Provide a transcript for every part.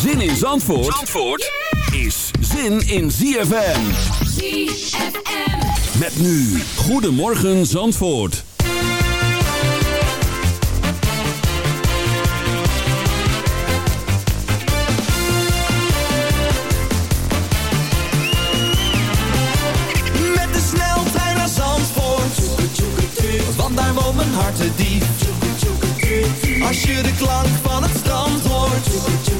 Zin in Zandvoort, Zandvoort is zin in ZFM. ZFM. Met nu, Goedemorgen Zandvoort. Met de sneltrein naar Zandvoort. Want daar woont mijn hart te diep. Als je de klank van het strand hoort.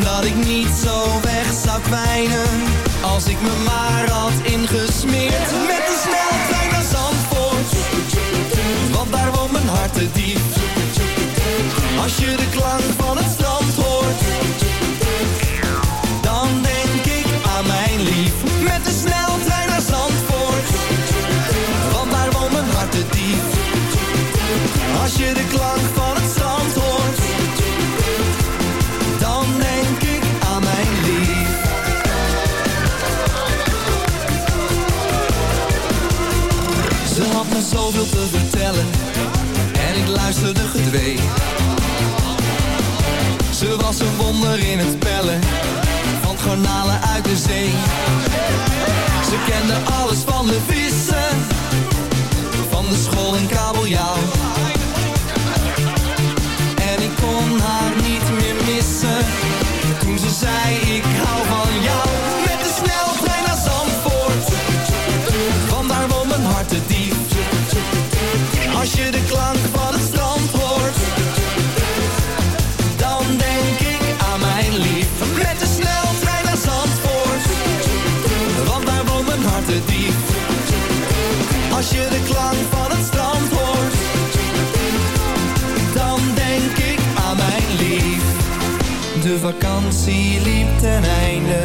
Dat ik niet zo weg zou kwijnen. Als ik me maar had ingesmeerd. Met de sneltrein naar Zandvoort. Want daar woont mijn hart te diep. Als je de klank van zee. Ze kende alles van de vissen. Van de school en kabeljauw. En ik kon haar de klank van het strand hoort. Dan denk ik aan mijn lief. De vakantie liep ten einde.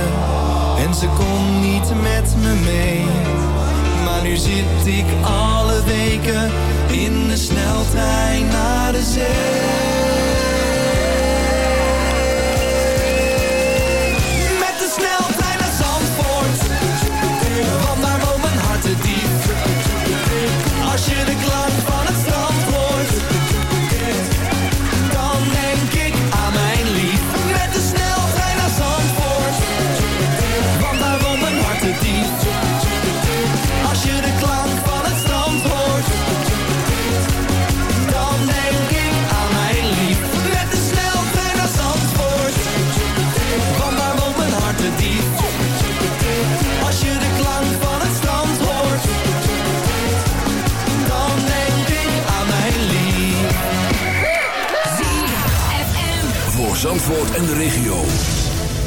En ze kon niet met me mee. Maar nu zit ik alle weken in de sneltrein naar de zee. Zandvoort en de regio.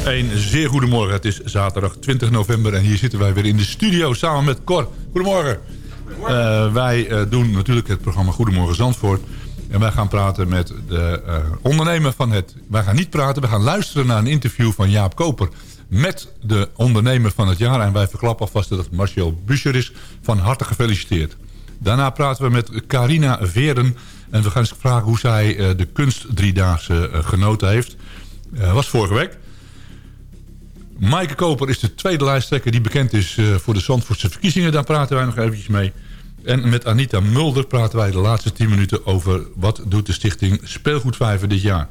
Een zeer goedemorgen. Het is zaterdag 20 november en hier zitten wij weer in de studio samen met Cor. Goedemorgen. Eh, wij eh, doen natuurlijk het programma Goedemorgen Zandvoort. En wij gaan praten met de eh, ondernemer van het... Wij gaan niet praten, we gaan luisteren naar een interview van Jaap Koper... met de ondernemer van het jaar. En wij verklappen alvast dat het Marcel Buscher is. Van harte gefeliciteerd. Daarna praten we met Carina Veren. En we gaan eens vragen hoe zij eh, de kunst driedaagse eh, genoten heeft. Eh, was vorige week. Maaike Koper is de tweede lijsttrekker die bekend is voor de Zandvoortse verkiezingen. Daar praten wij nog eventjes mee. En met Anita Mulder praten wij de laatste 10 minuten over... wat doet de stichting Speelgoedvijver dit jaar.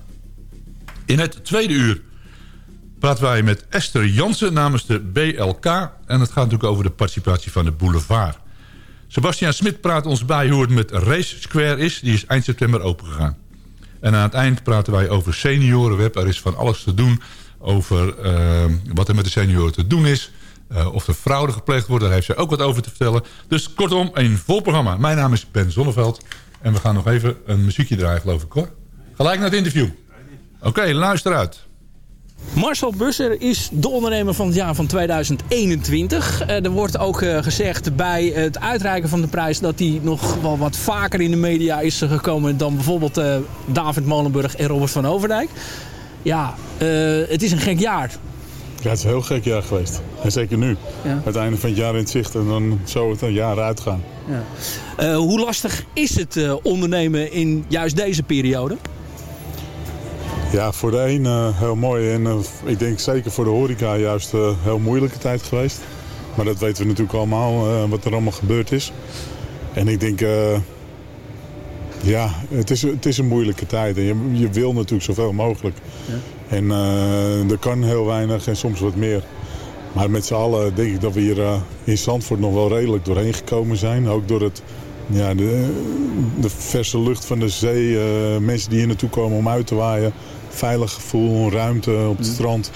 In het tweede uur praten wij met Esther Jansen namens de BLK. En het gaat natuurlijk over de participatie van de boulevard. Sebastian Smit praat ons bij hoe het met Race Square is. Die is eind september opengegaan. En aan het eind praten wij over seniorenweb. Er is van alles te doen over eh, wat er met de senioren te doen is. Eh, of er fraude gepleegd wordt, daar heeft zij ook wat over te vertellen. Dus kortom, een vol programma. Mijn naam is Ben Zonneveld. En we gaan nog even een muziekje draaien, geloof ik hoor. Gelijk naar het interview. Oké, luister uit. Marcel Busser is de ondernemer van het jaar van 2021. Eh, er wordt ook eh, gezegd bij het uitreiken van de prijs... dat hij nog wel wat vaker in de media is gekomen... dan bijvoorbeeld eh, David Molenburg en Robert van Overdijk. Ja, het is een gek jaar. Ja, het is een heel gek jaar geweest. En zeker nu. Ja. Het einde van het jaar in het zicht en dan zo het een jaar uitgaan. Ja. Uh, hoe lastig is het ondernemen in juist deze periode? Ja, voor de een uh, heel mooi. En ik denk zeker voor de horeca juist een heel moeilijke tijd geweest. Maar dat weten we natuurlijk allemaal, wat er allemaal gebeurd is. En ik denk, ja, het is, het is een moeilijke tijd. En je, je wil natuurlijk zoveel mogelijk. Ja. En er kan heel weinig en soms wat meer. Maar met z'n allen denk ik dat we hier in Zandvoort nog wel redelijk doorheen gekomen zijn. Ook door het, ja, de, de verse lucht van de zee. Uh, mensen die hier naartoe komen om uit te waaien. Veilig gevoel, ruimte op het mm. strand.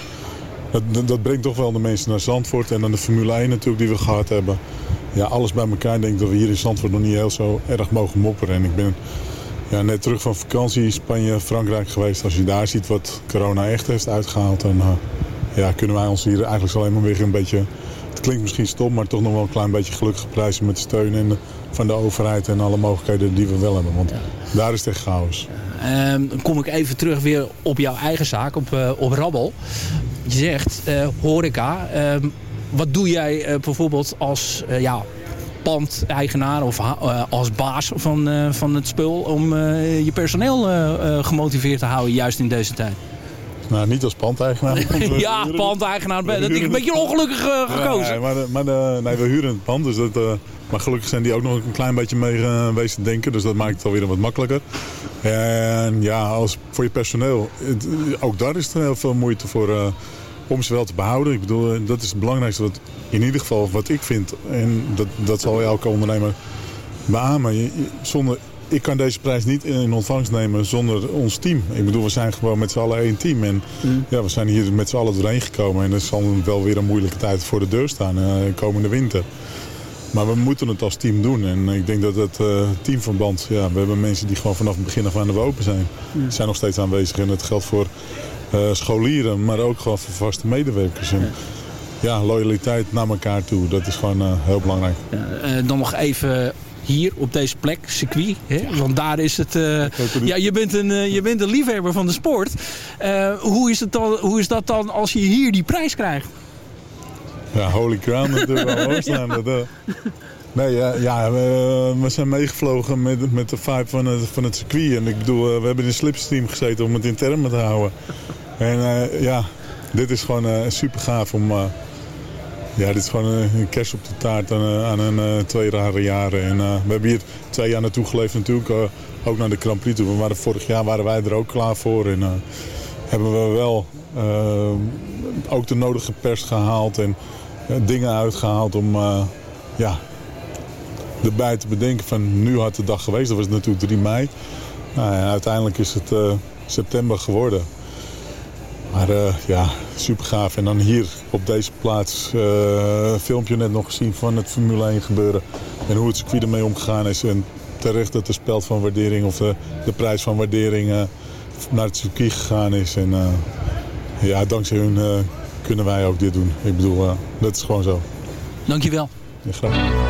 Dat, dat, brengt toch wel de mensen naar Zandvoort. En dan de Formule 1 natuurlijk die we gehad hebben. Ja, alles bij elkaar denk ik dat we hier in Zandvoort nog niet heel zo erg mogen mopperen. En ik ben ja, net terug van vakantie Spanje, Frankrijk geweest. Als je daar ziet wat corona echt heeft uitgehaald... dan uh, ja, kunnen wij ons hier eigenlijk alleen maar weer een beetje... Het klinkt misschien stom, maar toch nog wel een klein beetje gelukkig prijzen... met de steun en van de overheid en alle mogelijkheden die we wel hebben. Want daar is het echt chaos. Ehm, dan kom ik even terug weer op jouw eigen zaak, op, uh, op Rabbel. Je zegt, uh, horeca... Ehm, wat doe jij bijvoorbeeld als ja, pandeigenaar of als baas van, van het spul om je personeel gemotiveerd te houden juist in deze tijd? Nou, niet als pandeigenaar. ja, pandeigenaar. Dat is een beetje ongelukkig gekozen. Ja, maar maar nee, we huren het pand. Dus dat, maar gelukkig zijn die ook nog een klein beetje mee geweest te denken. Dus dat maakt het alweer wat makkelijker. En ja, als, voor je personeel. Het, ook daar is er heel veel moeite voor om ze wel te behouden. Ik bedoel, eh, dat is het belangrijkste wat in ieder geval wat ik vind. En dat, dat zal elke ondernemer beamen. Zonder, ik kan deze prijs niet in ontvangst nemen zonder ons team. Ik bedoel, we zijn gewoon met z'n allen één team. En mm. ja, we zijn hier met z'n allen doorheen gekomen. En er zal wel weer een moeilijke tijd voor de deur staan uh, komende winter. Maar we moeten het als team doen. En ik denk dat het uh, teamverband... Ja, we hebben mensen die gewoon vanaf het begin af aan de open zijn. Mm. zijn nog steeds aanwezig. En het geldt voor uh, scholieren, maar ook gewoon voor vaste medewerkers. En, ja, loyaliteit naar elkaar toe, dat is gewoon uh, heel belangrijk. Uh, dan nog even hier op deze plek, circuit. Hè? Want daar is het... ja, je bent, een, je bent een liefhebber van de sport. hoe, is het dan, hoe is dat dan als je hier die prijs krijgt? Ja, holy crown natuurlijk hoor Dat, Nee, ja, ja we, we, zijn meegevlogen met, met de vibe van het, van het circuit. En ik bedoel, we hebben in een slipstream gezeten om het in termen te houden. En ja, dit is gewoon super gaaf om... Ja, dit is gewoon een kerst op de taart aan, aan een twee rare jaren. En we hebben hier twee jaar naartoe geleefd natuurlijk. ook naar de Grand Prix vorig jaar waren wij er ook klaar voor. En hebben we wel ook de nodige pers gehaald. En dingen uitgehaald om ja, erbij te bedenken van nu had de dag geweest. Dat was natuurlijk 3 mei. Nou, uiteindelijk is het september geworden. Maar uh, ja, super gaaf. En dan hier op deze plaats uh, een filmpje net nog gezien van het Formule 1 gebeuren. En hoe het circuit ermee omgegaan is. En terecht dat de speld van waardering of de, de prijs van waardering naar het circuit gegaan is. En ja, dankzij hun kunnen wij ook dit doen. Ik bedoel, dat is gewoon zo. Dankjewel. Ja, graag.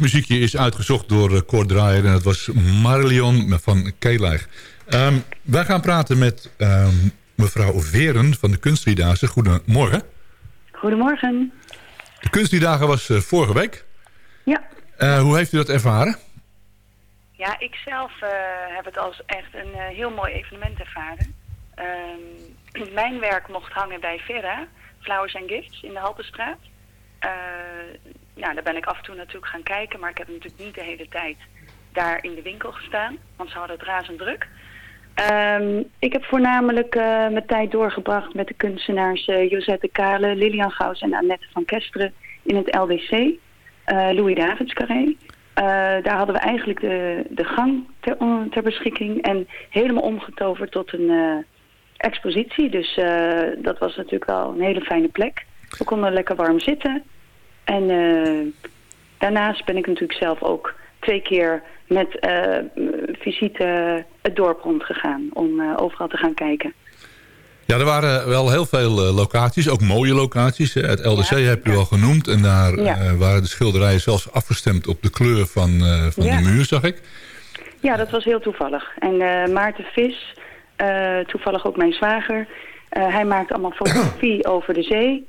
Dit muziekje is uitgezocht door uh, Cor Draaier en dat was Marlion van Keelijg. Um, wij gaan praten met um, mevrouw Veren van de Kunstdriedagen. Goedemorgen. Goedemorgen. De Kunstdriedagen was uh, vorige week. Ja. Uh, hoe heeft u dat ervaren? Ja, ik zelf uh, heb het als echt een heel mooi evenement ervaren. Uh, mijn werk mocht hangen bij Vera, Flowers and Gifts in de Haltestraat. Nou, daar ben ik af en toe natuurlijk gaan kijken, maar ik heb natuurlijk niet de hele tijd daar in de winkel gestaan, want ze hadden het razend druk. Um, ik heb voornamelijk mijn tijd doorgebracht met de kunstenaars Josette Kale, Lilian Gauws en Annette van Kesteren in het LDC, Louis Davids Carré. Uh, daar hadden we eigenlijk de, de gang ter, ter, beschikking en helemaal omgetoverd tot een uh, expositie. Dus uh, dat was natuurlijk wel een hele fijne plek. We konden lekker warm zitten. En daarnaast ben ik natuurlijk zelf ook twee keer met visite het dorp rondgegaan om overal te gaan kijken. Ja, er waren wel heel veel locaties, ook mooie locaties. Het LDC ja, heb je ja. al genoemd. En daar ja. uh, waren de schilderijen zelfs afgestemd op de kleur van, uh, van de muur, zag ik. Ja, dat was heel toevallig. En uh, Maarten Vis, toevallig ook mijn zwager... hij maakt allemaal fotografie over de zee.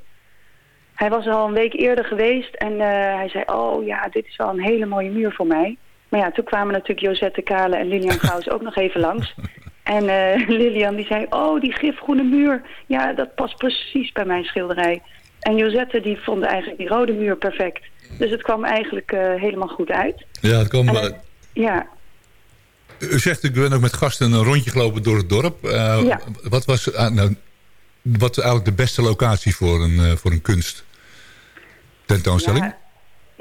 Hij was al een week eerder geweest en hij zei... oh ja, dit is wel een hele mooie muur voor mij. Maar ja, toen kwamen natuurlijk Josette Kale en Lilian Gauws ook nog even langs... En uh, Lilian die zei, oh die gifgroene muur, ja dat past precies bij mijn schilderij. En Josette die vond eigenlijk die rode muur perfect. Dus het kwam eigenlijk uh, helemaal goed uit. Ja, het kwam... En, ja. U zegt, ik ben ook met gasten een rondje gelopen door het dorp. Ja. Wat was nou, wat eigenlijk de beste locatie voor een, voor een kunst tentoonstelling? Ja.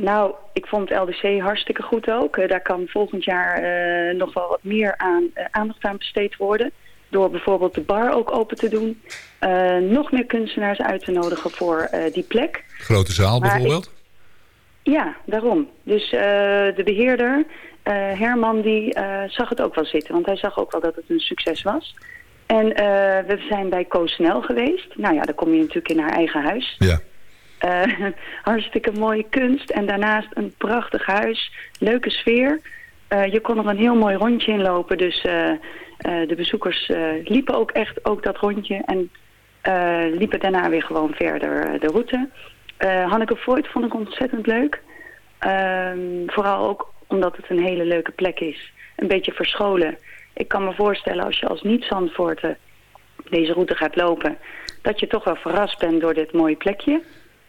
Nou, ik vond het LDC hartstikke goed ook. Uh, daar kan volgend jaar uh, nog wel wat meer aan, uh, aandacht aan besteed worden. Door bijvoorbeeld de bar ook open te doen. nog meer kunstenaars uit te nodigen voor die plek. Grote zaal maar bijvoorbeeld? Ik, ja, daarom. Dus de beheerder, Herman, die zag het ook wel zitten. Want hij zag ook wel dat het een succes was. En we zijn bij Co-Snel geweest. Nou ja, dan kom je natuurlijk in haar eigen huis. Ja. Uh, hartstikke mooie kunst. En daarnaast een prachtig huis. Leuke sfeer. Uh, je kon er een heel mooi rondje in lopen. Dus de bezoekers liepen ook echt ook dat rondje. En liepen daarna weer gewoon verder de route. Hanneke Voigt vond ik ontzettend leuk. Ehm, vooral ook omdat het een hele leuke plek is. Een beetje verscholen. Ik kan me voorstellen als je als niet-Zandvoorten deze route gaat lopen... dat je toch wel verrast bent door dit mooie plekje.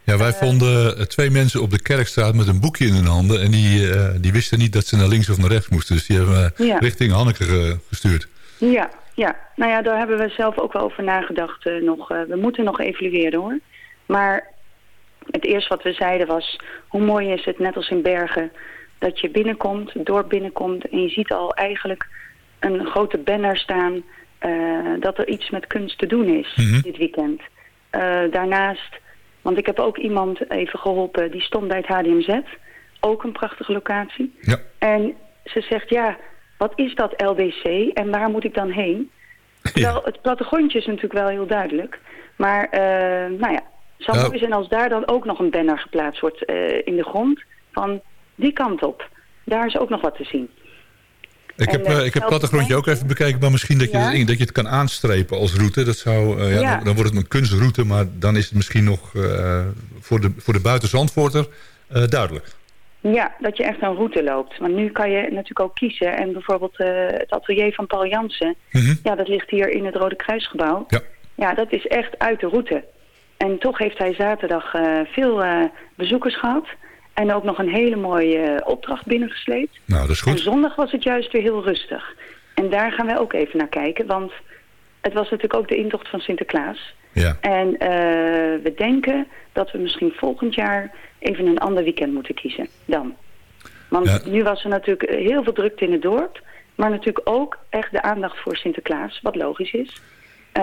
Ja, wij vonden twee mensen op de Kerkstraat met een boekje in hun handen. En die, uh, die wisten niet dat ze naar links of naar rechts moesten. Dus die hebben uh, ja. richting Hanneke gestuurd. Ja, ja, nou ja, daar hebben we zelf ook wel over nagedacht. Nog, we moeten nog evalueren hoor. Maar het eerste wat we zeiden was... hoe mooi is het, net als in Bergen... dat je binnenkomt, dorp binnenkomt... en je ziet al eigenlijk een grote banner staan... dat er iets met kunst te doen is mm -hmm. dit weekend. daarnaast want ik heb ook iemand even geholpen, die stond bij het HDMZ. Ook een prachtige locatie. Ja. En ze zegt, ja, wat is dat LDC en waar moet ik dan heen? Ja. Wel, het plattegrondje is natuurlijk wel heel duidelijk. Maar, uh, nou ja, zou mooi zijn als daar dan ook nog een banner geplaatst wordt uh, in de grond. Van die kant op. Daar is ook nog wat te zien. Ik heb, uh, ik heb plattegrondje ook even bekeken, maar misschien dat je, ja? dat je het kan aanstrepen als route. Dat zou, uh, ja, ja. Dan, dan, wordt het een kunstroute, maar dan is het misschien nog uh, voor de, voor de buitenzandvoorter duidelijk. Ja, dat je echt een route loopt. Want nu kan je natuurlijk ook kiezen. En bijvoorbeeld het atelier van Paul Jansen, mm -hmm. ja, dat ligt hier in het Rode Kruisgebouw. Ja. ja, dat is echt uit de route. En toch heeft hij zaterdag veel bezoekers gehad. En ook nog een hele mooie uh, opdracht binnengesleept. Nou, dat is goed. En zondag was het juist weer heel rustig. En daar gaan wij ook even naar kijken. Want het was natuurlijk ook de intocht van Sinterklaas. Ja. En uh, we denken dat we misschien volgend jaar even een ander weekend moeten kiezen dan. Want ja. nu was er natuurlijk heel veel drukte in het dorp. Maar natuurlijk ook echt de aandacht voor Sinterklaas, wat logisch is. Uh,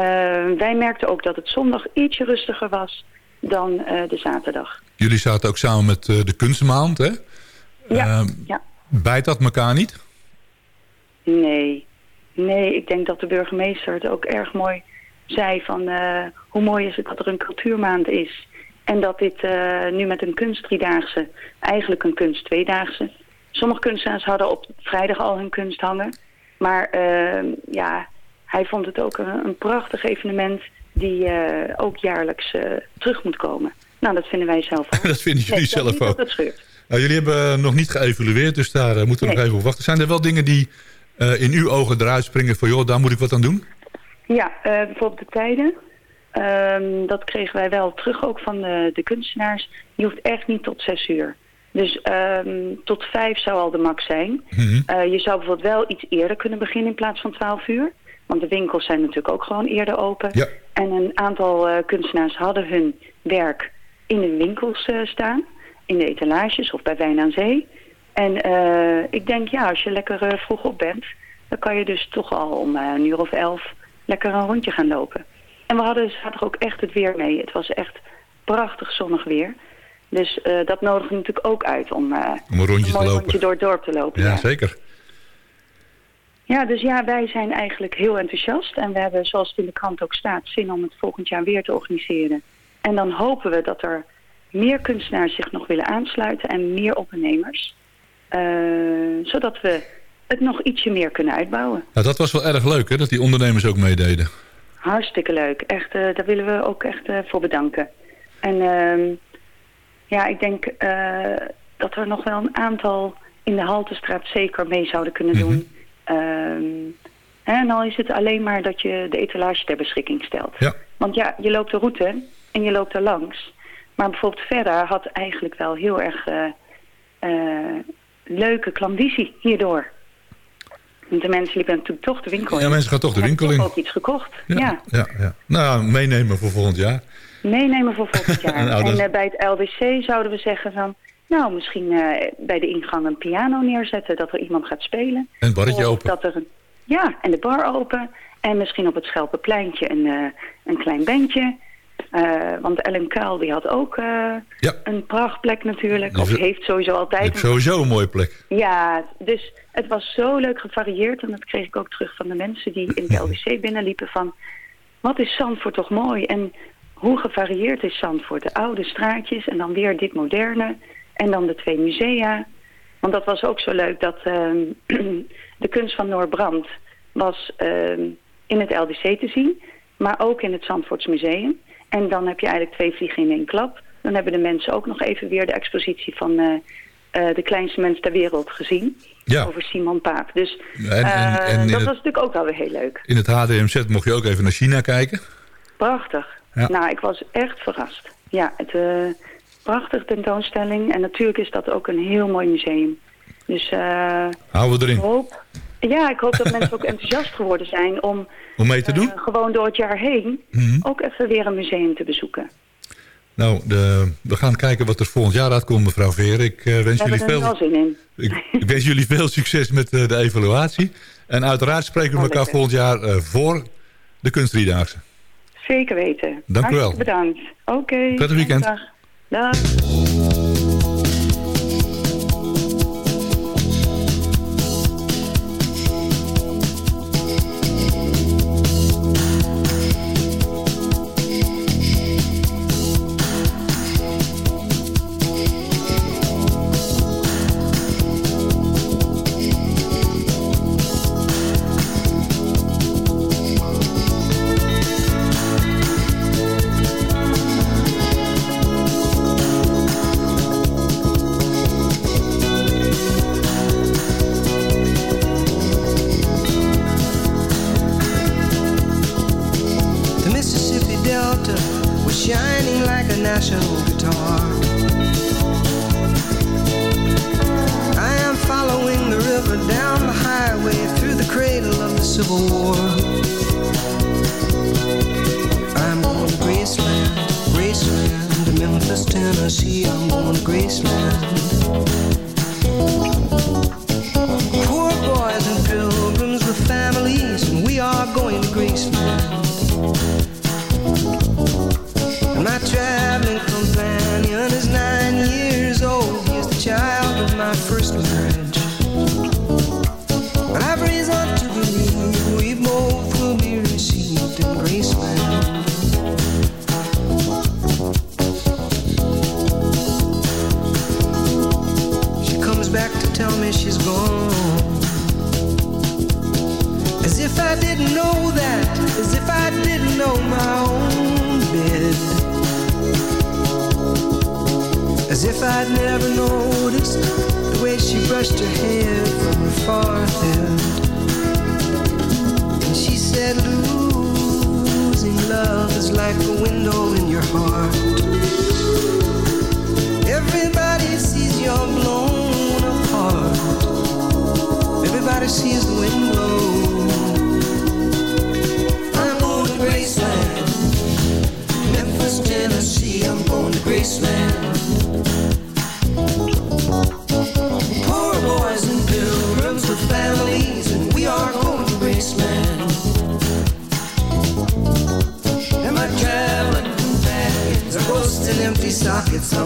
wij merkten ook dat het zondag ietsje rustiger was dan uh, de zaterdag. Jullie zaten ook samen met uh, de kunstmaand, hè? Ja, uh, ja. Bijt dat elkaar niet? Nee. Nee, ik denk dat de burgemeester het ook erg mooi zei van... Uh, hoe mooi is het dat er een cultuurmaand is. En dat dit nu met een kunst driedaagse, eigenlijk een kunst tweedaagse. Sommige kunstenaars hadden op vrijdag al hun kunst hangen. Maar ja, hij vond het ook een, een prachtig evenement die ook jaarlijks terug moet komen. Nou, dat vinden wij zelf ook. dat vinden jullie zelf ook. Dat scheurt. Nou, jullie hebben nog niet geëvalueerd, dus daar uh, moeten we nog even op wachten. Zijn er wel dingen die in uw ogen eruit springen van... joh, daar moet ik wat aan doen? Ja, bijvoorbeeld de tijden. Um, dat kregen wij wel terug ook van de, de, kunstenaars. Je hoeft echt niet tot zes uur. Dus um, tot vijf zou al de max zijn. Mm -hmm. je zou bijvoorbeeld wel iets eerder kunnen beginnen in plaats van twaalf uur. Want de winkels zijn natuurlijk ook gewoon eerder open. Ja. En een aantal kunstenaars hadden hun werk in de winkels uh, staan. In de etalages of bij Wijn aan Zee. En uh, ik denk, ja, als je lekker vroeg op bent... dan kan je dus toch al om een uur of elf lekker een rondje gaan lopen. En we hadden zaterdag ook echt het weer mee. Het was echt prachtig zonnig weer. Dus dat nodigt natuurlijk ook uit om, om een rondje, een te lopen. rondje door het dorp te lopen. Ja, ja, zeker. Ja, dus ja, wij zijn eigenlijk heel enthousiast. En we hebben, zoals het in de krant ook staat, zin om het volgend jaar weer te organiseren. En dan hopen we dat er meer kunstenaars zich nog willen aansluiten en meer ondernemers. Uh, zodat we het nog ietsje meer kunnen uitbouwen. Nou, dat was wel erg leuk, hè, dat die ondernemers ook meededen. Hartstikke leuk. Echt, uh, daar willen we ook echt uh, voor bedanken. En uh, ja, ik denk dat er nog wel een aantal in de Haltestraat zeker mee zouden kunnen doen. Mm -hmm. En al is het alleen maar dat je de etalage ter beschikking stelt. Ja. Want ja, je loopt de route en je loopt er langs. Maar bijvoorbeeld Verda had eigenlijk wel heel erg uh, uh, leuke klandizie hierdoor. Want de mensen liepen natuurlijk toch de winkel in. Ja, mensen gaan toch de winkel in. ook iets gekocht. Ja, ja. ja, ja. Nou, meenemen voor volgend jaar. Meenemen voor volgend jaar. nou, en uh, bij het LDC zouden we zeggen van... Nou, misschien bij de ingang een piano neerzetten. Dat er iemand gaat spelen. En het barretje of open. Dat er een, ja, en de bar open. En misschien op het Schelpenpleintje een, een klein bandje. Uh, want Ellen Kuil die had ook uh, ja. een prachtplek natuurlijk. Of heeft sowieso altijd. Je hebt sowieso een mooie plek. Ja, dus het was zo leuk gevarieerd. En dat kreeg ik ook terug van de mensen die in het LDC binnenliepen. Van, wat is Zandvoort toch mooi. En hoe gevarieerd is Zandvoort. De oude straatjes en dan weer dit moderne. En dan de twee musea. Want dat was ook zo leuk dat uh, de kunst van Noorbrand was in het LDC te zien. Maar ook in het Zandvoorts Museum. En dan heb je eigenlijk twee vliegen in één klap. Dan hebben de mensen ook nog even weer de expositie van uh, uh, de kleinste mens ter wereld gezien. Ja. Over Simon Paap. Dus en, en, en uh, dat het, was natuurlijk ook wel weer heel leuk. In het HDMZ mocht je ook even naar China kijken. Prachtig. Ja. Nou, ik was echt verrast. Ja, het prachtige tentoonstelling. En natuurlijk is dat ook een heel mooi museum. Dus Houden we erin. ik hoop, ja, ik hoop dat mensen ook enthousiast geworden zijn om... Om mee te doen? Uh, gewoon door het jaar heen mm -hmm. ook even weer een museum te bezoeken. Nou, de, we gaan kijken wat er volgend jaar uitkomt, mevrouw Veer. Ik uh, wens, jullie veel, wel zin in. ik, ik, wens jullie veel succes met uh, de evaluatie. En uiteraard spreken we elkaar volgend jaar voor de kunstdriedaagse. Zeker weten. Dank u wel. bedankt. Oké. Okay, Prettig weekend. Dag. Dag. special.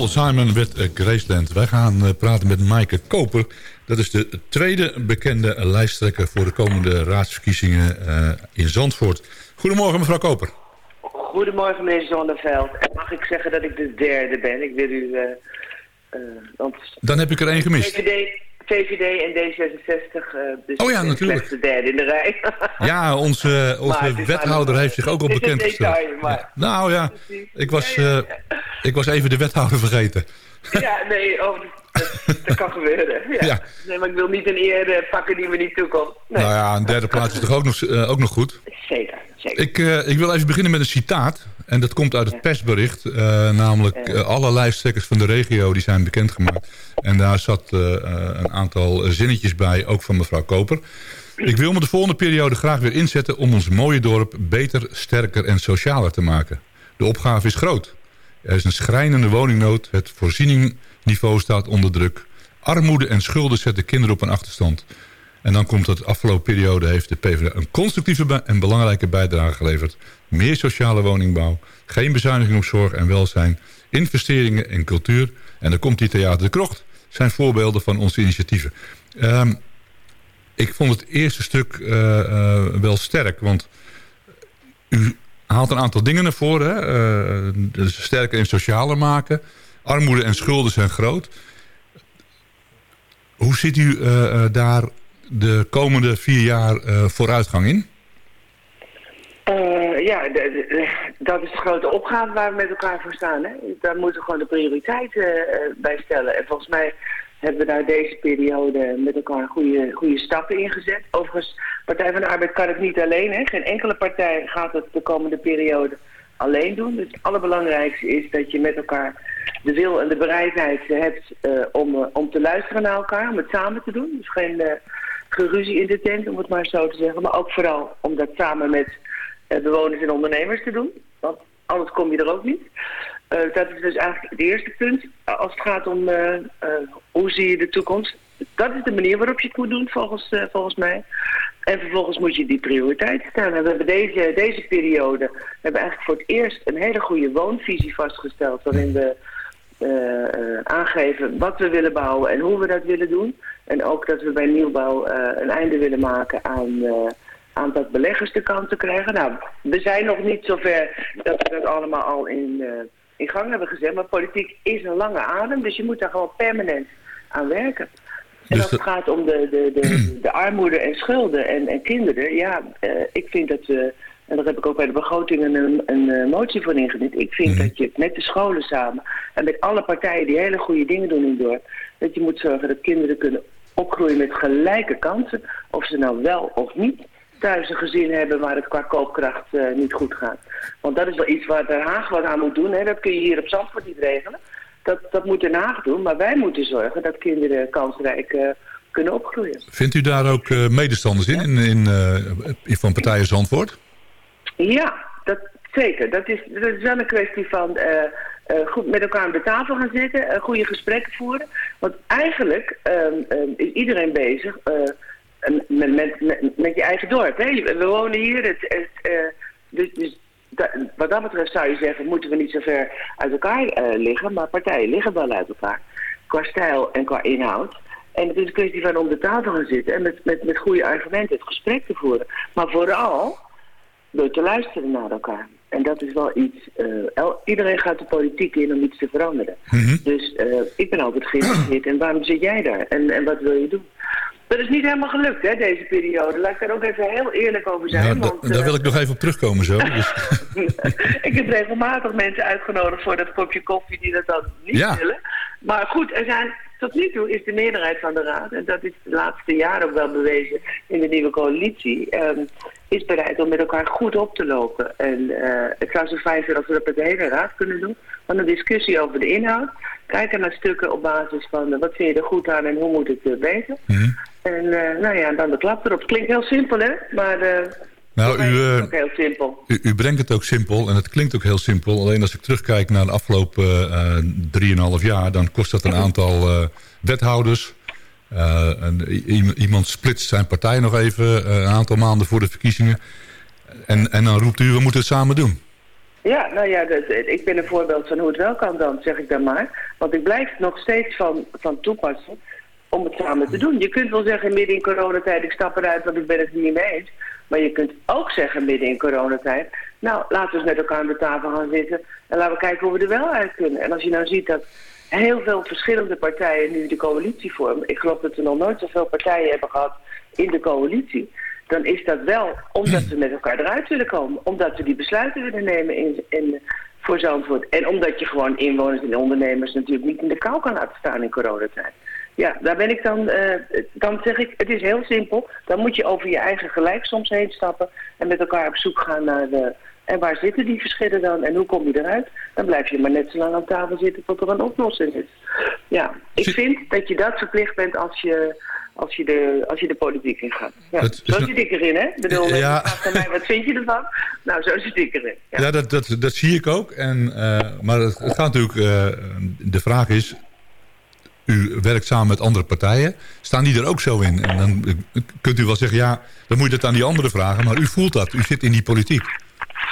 Paul Simon met eh, Graceland. Wij gaan eh, praten met Maaike Koper. Dat is de tweede bekende lijsttrekker voor de komende raadsverkiezingen eh, in Zandvoort. Goedemorgen mevrouw Koper. Goedemorgen meneer Zonneveld. Mag ik zeggen dat ik de derde ben? Ik wil u... want Dan heb ik er één gemist. VVD, VVD en D66, eh dus Oh ja, natuurlijk. de derde in de rij. Ja, onze, onze wethouder heeft zich ook al Ja. Nou ja, ik was, eh, ik was even de wethouder vergeten. ja, nee, oh, dat, dat kan gebeuren. Ja. Ja. Nee, maar ik wil niet een eer eh, pakken die me niet toekomt. Nee, Nou ja, een derde plaats is toch ook nog, eh, ook nog goed. zeker, zeker. Ik, eh, ik wil even beginnen met een citaat. En dat komt uit het persbericht. namelijk alle lijsttrekkers van de regio die zijn bekendgemaakt. En daar zat een aantal zinnetjes bij, ook van mevrouw Koper. Ik wil me de volgende periode graag weer inzetten... om ons mooie dorp beter, sterker en socialer te maken. De opgave is groot. Er is een schrijnende woningnood. Het voorzieningniveau staat onder druk. Armoede en schulden zetten kinderen op een achterstand. En dan komt het afgelopen periode heeft de PvdA een constructieve en belangrijke bijdrage geleverd. Meer sociale woningbouw, geen bezuiniging op zorg en welzijn, investeringen in cultuur. En dan komt die Theater de Krocht, zijn voorbeelden van onze initiatieven. Ehm, ik vond het eerste stuk eh, eh, wel sterk, want u haalt een aantal dingen naar voren. Eh, dus sterker en socialer maken. Armoede en schulden zijn groot. Hoe ziet u eh, eh, daar de komende vier jaar eh, vooruitgang in? Ja, dat is de grote opgave waar we met elkaar voor staan. Hè? Daar moeten we gewoon de prioriteiten bij stellen. En volgens mij hebben we daar deze periode met elkaar goede, goede stappen in gezet. Overigens, Partij van de Arbeid kan het niet alleen. Hè? Geen enkele partij gaat het de komende periode alleen doen. Dus het allerbelangrijkste is dat je met elkaar de wil en de bereidheid hebt om, om te luisteren naar elkaar, om het samen te doen. Dus geen geruzie in de tent, om het maar zo te zeggen. Maar ook vooral om dat samen met bewoners en ondernemers te doen. Want anders kom je er ook niet. dat is dus eigenlijk het eerste punt. Als het gaat om hoe zie je de toekomst. Dat is de manier waarop je het moet doen volgens, volgens mij. En vervolgens moet je die prioriteit stellen. En we hebben deze, deze periode hebben eigenlijk voor het eerst een hele goede woonvisie vastgesteld. Waarin we uh, aangeven wat we willen bouwen en hoe we dat willen doen. En ook dat we bij nieuwbouw een einde willen maken aan, aan dat beleggers de kans te krijgen. Nou, we zijn nog niet zover dat we dat allemaal al in, in gang hebben gezet. Maar politiek is een lange adem, dus je moet daar gewoon permanent aan werken. En dus als het gaat om de, de, de, de armoede en schulden en, en kinderen, ja, uh, ik vind dat we, en daar heb ik ook bij de begroting een, een, een eh, motie voor ingediend. Ik vind mhm. dat je met de scholen samen en met alle partijen die hele goede dingen doen in dorp, dat je moet zorgen dat kinderen kunnen opgroeien met gelijke kansen, of ze nou wel of niet thuis een gezin hebben waar het qua koopkracht uh, niet goed gaat. Want dat is wel iets waar Den Haag wat aan moet doen. Hè? Dat kun je hier op Zandvoort niet regelen dat, dat moet Den Haag doen. Maar wij moeten zorgen dat kinderen kansrijk uh, kunnen opgroeien. Vindt u daar ook uh, medestanders in, in, in, uh, van partijen Zandvoort? Ja, dat, zeker. Dat is, dat is wel een kwestie van goed met elkaar aan de tafel gaan zitten. goede gesprekken voeren. Want eigenlijk um, um, is iedereen bezig met, met, met, met, je eigen dorp. Hè? We wonen hier. Het, het, dus, dus wat dat betreft zou je zeggen, moeten we niet zo ver uit elkaar uh, liggen. Maar partijen liggen wel uit elkaar. Qua stijl en qua inhoud. En het is een kwestie van om de tafel gaan zitten en met, met, met goede argumenten het gesprek te voeren. Maar vooral door te luisteren naar elkaar. En dat is wel iets, uh, iedereen gaat de politiek in om iets te veranderen. Mhm. Dus uh, ik ben altijd geïnteresseerd en waarom zit jij daar? En, en wat wil je doen? Dat is niet helemaal gelukt, hè, deze periode. Laat ik daar ook even heel eerlijk over zijn. Ja, want, daar wil ik nog even op terugkomen zo. Dus. ik heb regelmatig mensen uitgenodigd voor dat kopje koffie die dat dan niet willen. Maar goed, er zijn, tot nu toe is de meerderheid van de Raad, en dat is de laatste jaren ook wel bewezen in de nieuwe coalitie, um, is bereid om met elkaar goed op te lopen. En uh, het zou zo fijn zijn als we dat met de hele Raad kunnen doen. Van een discussie over de inhoud. Kijken naar stukken op basis van uh, wat vind je er goed aan en hoe moet het uh, beter. Mm en nou ja, dan de klap erop. Het klinkt heel simpel, hè? Maar nou, u, uh, ook heel simpel. U, u, brengt het ook simpel en het klinkt ook heel simpel. Alleen als ik terugkijk naar de afgelopen uh, 3,5 jaar... dan kost dat een aantal wethouders. En, iemand splitst zijn partij nog even een aantal maanden voor de verkiezingen. En, en dan roept u, we moeten het samen doen. Ja, nou ja, dat, ik ben een voorbeeld van hoe het wel kan dan, zeg ik dan maar. Want ik blijf nog steeds van, van toepassen om het samen te doen. Je kunt wel zeggen midden in coronatijd, ik stap eruit want ik ben het niet mee eens. Maar je kunt ook zeggen midden in coronatijd, nou laten we eens met elkaar aan de tafel gaan zitten en laten we kijken hoe we er wel uit kunnen. En als je nou ziet dat heel veel verschillende partijen nu de coalitie vormen, ik geloof dat we nog nooit zoveel partijen hebben gehad in de coalitie, dan is dat wel omdat we met elkaar eruit willen komen. Omdat we die besluiten willen nemen in, in, voor Zandvoort. En omdat je gewoon inwoners en ondernemers natuurlijk niet in de kou kan laten staan in coronatijd. Ja, daar ben ik dan, uh, dan zeg ik, het is heel simpel. Dan moet je over je eigen gelijk soms heen stappen en met elkaar op zoek gaan naar de... En waar zitten die verschillen dan en hoe kom je eruit? Dan blijf je maar net zo lang aan tafel zitten tot er een oplossing is. Ja, ik vind dat je dat verplicht bent als je, als je, de, als je de politiek ingaat. Ja, zo zit ik erin, hè? Ik bedoel, ja. mij, wat vind je ervan? Nou, zo zit ik erin. Ja, ja dat, dat, dat zie ik ook. En, uh, maar het, het gaat natuurlijk, uh, de vraag is, u werkt samen met andere partijen. Staan die er ook zo in? En dan kunt u wel zeggen, ja, dan moet je het aan die anderen vragen. Maar u voelt dat, u zit in die politiek.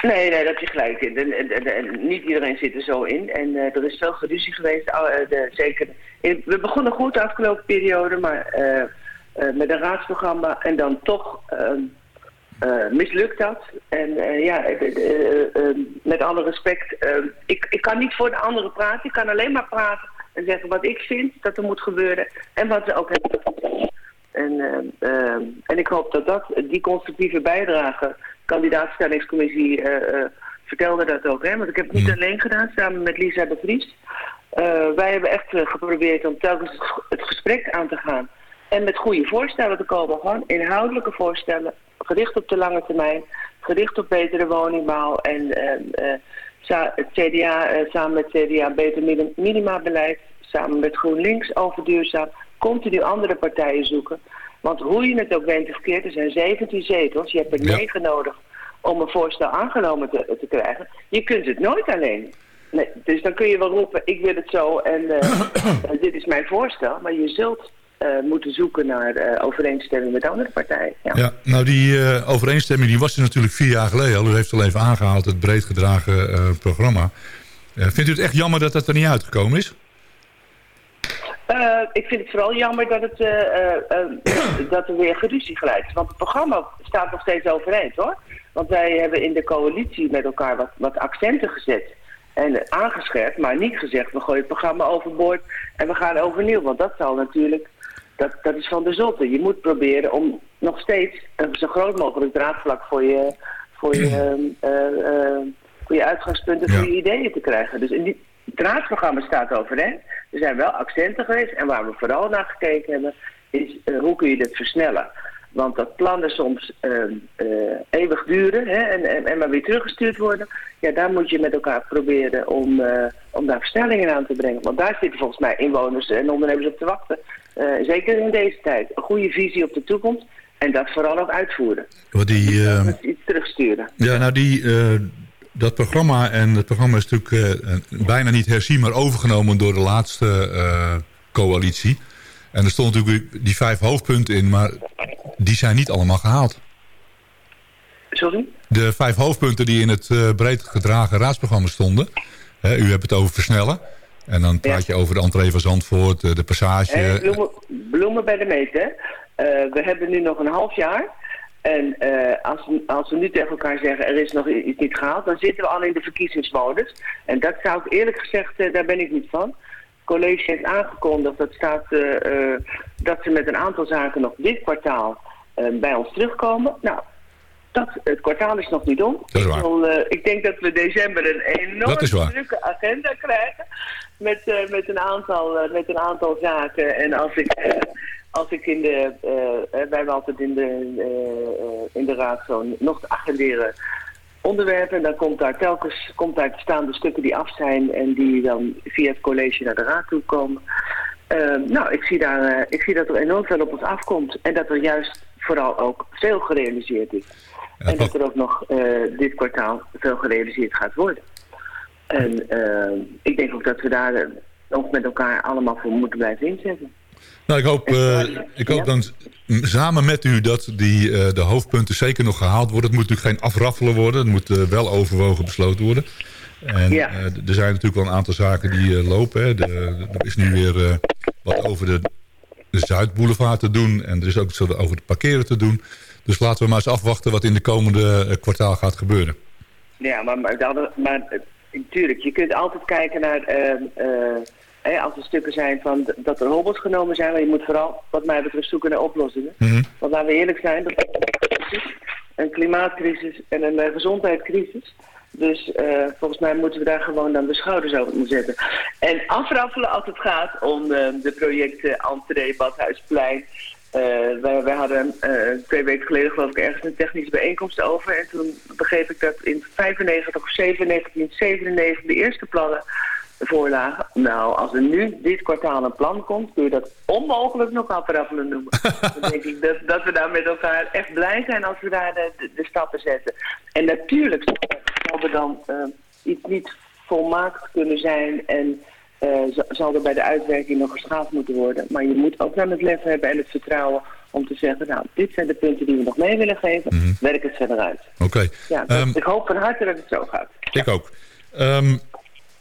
Nee, nee, dat is gelijk. En, niet iedereen zit er zo in. En uh, er is veel geruzie geweest. Uh, de, zeker. we begonnen goed de afgelopen periode, maar met een raadsprogramma. En dan toch ehm, mislukt dat. En ja, met alle respect, ehm, ik, ik kan niet voor de anderen praten. Ik kan alleen maar praten en zeggen wat ik vind dat er moet gebeuren en wat ze ook hebben. En, uh, en ik hoop dat, dat die constructieve bijdrage, kandidaatstellingscommissie uh, vertelde dat ook. Hè? Want ik heb het niet alleen gedaan, samen met Lisa de Vries. wij hebben echt geprobeerd om telkens het gesprek aan te gaan. En met goede voorstellen te komen. Gewoon inhoudelijke voorstellen. Gericht op de lange termijn. Gericht op betere woningbouw. En het CDA samen met CDA beter minimabeleid, samen met GroenLinks over duurzaam, continu andere partijen zoeken. Want hoe je het ook bent of keert, er zijn 17 zetels, je hebt er 9 nodig om een voorstel aangenomen te, te krijgen. Je kunt het nooit alleen. Nee, dus dan kun je wel roepen, ik wil het zo en uh, dit is mijn voorstel. Maar je zult uh, moeten zoeken naar uh, overeenstemming met andere partijen. Ja, ja nou die overeenstemming die was er natuurlijk vier jaar geleden al. U heeft al even aangehaald, het breed gedragen programma. vindt u het echt jammer dat dat er niet uitgekomen is? Ik vind het vooral jammer dat, het, dat er weer geruzie is. Want het programma staat nog steeds overeind hoor. Want wij hebben in de coalitie met elkaar wat, wat accenten gezet en aangescherpt, maar niet gezegd we gooien het programma overboord en we gaan overnieuw. Want dat zal natuurlijk, dat, dat is van de zotte. Je moet proberen om nog steeds een zo groot mogelijk draagvlak voor je, voor je, voor je uitgangspunten, voor je ideeën te krijgen. Dus in die, het raadsprogramma staat overeen. Er zijn wel accenten geweest en waar we vooral naar gekeken hebben is uh, hoe kun je dit versnellen. Want dat plannen soms uh, uh, eeuwig duren hè, en, en, en, maar weer teruggestuurd worden. Ja, daar moet je met elkaar proberen om, uh, om daar versnellingen aan te brengen. Want daar zitten volgens mij inwoners en ondernemers op te wachten. Eh, zeker in deze tijd. Een goede visie op de toekomst. En dat vooral ook uitvoeren. Wat die, uh, iets terugsturen. Ja, nou die, dat programma, en het programma is natuurlijk bijna niet herzien, maar overgenomen door de laatste coalitie. En er stonden natuurlijk die vijf hoofdpunten in, maar die zijn niet allemaal gehaald. Sorry? De vijf hoofdpunten die in het uh, breed gedragen raadsprogramma stonden. Hè, u hebt het over versnellen. En dan praat je over de entree van Zandvoort, eh, de passage. En bloemen, bloemen bij de meter. Uh, we hebben nu nog een half jaar. En uh, als, we, als we nu tegen elkaar zeggen er is nog iets niet gehaald... dan zitten we al in de verkiezingsmodus. En dat zou ik eerlijk gezegd, daar ben ik niet van college heeft aangekondigd, dat staat, uh, uh, dat ze met een aantal zaken nog dit kwartaal bij ons terugkomen. Nou, dat, het kwartaal is nog niet om. Dat is waar. Ik, wil, ik denk dat we december een enorm drukke agenda krijgen. Met, met, een aantal, met een aantal zaken. En als ik, als ik in de, wij hebben altijd in de, in de raad zo nog te agenderen onderwerpen. En dan komt daar telkens komt daar staande stukken die af zijn en die dan via het college naar de raad toe komen. Uh, nou, ik zie, daar, uh, ik zie dat er enorm veel op ons afkomt. En dat er juist vooral ook veel gerealiseerd is. Ja, en dat er ook nog uh, dit kwartaal veel gerealiseerd gaat worden. En ik denk ook dat we daar ook met elkaar allemaal voor moeten blijven inzetten. Nou, ik hoop, uh, ik hoop dan samen met u dat die, uh, de hoofdpunten zeker nog gehaald worden. Het moet natuurlijk geen afraffelen worden. Het moet uh, wel overwogen besloten worden. En ja. er zijn natuurlijk wel een aantal zaken die lopen. Hè. De, er is nu weer wat over de, de Zuidboulevard te doen. En er is ook zo over het parkeren te doen. Dus laten we maar eens afwachten wat in de komende kwartaal gaat gebeuren. Ja, maar, maar, maar, maar natuurlijk, je kunt altijd kijken naar als er stukken zijn van dat er hobbels genomen zijn, maar je moet vooral, wat mij betreft, zoeken naar oplossingen. Mm Want laten we eerlijk zijn, dat is een klimaatcrisis en een uh, gezondheidscrisis. Dus uh, volgens mij moeten we daar gewoon dan de schouders over moeten zetten. En afraffelen als het gaat om uh, de projecten Entree, Badhuisplein. wij, wij hadden twee weken geleden geloof ik ergens een technische bijeenkomst over. En toen begreep ik dat in 95 of 97, 97 de eerste plannen voorlagen. Nou, als er nu dit kwartaal een plan komt, kun je dat onmogelijk nog afraffelen noemen. dan denk ik dat, dat we daar met elkaar echt blij zijn als we daar de, de, stappen zetten. En natuurlijk zal er dan uh, iets niet volmaakt kunnen zijn en uh, zal er bij de uitwerking nog geschaafd moeten worden. Maar je moet ook dan het lef hebben en het vertrouwen om te zeggen, nou, dit zijn de punten die we nog mee willen geven, mm -hmm. werk het verder uit. Oké. Ja, dus um, ik hoop van harte dat het zo gaat. Ik ja. ook. Um,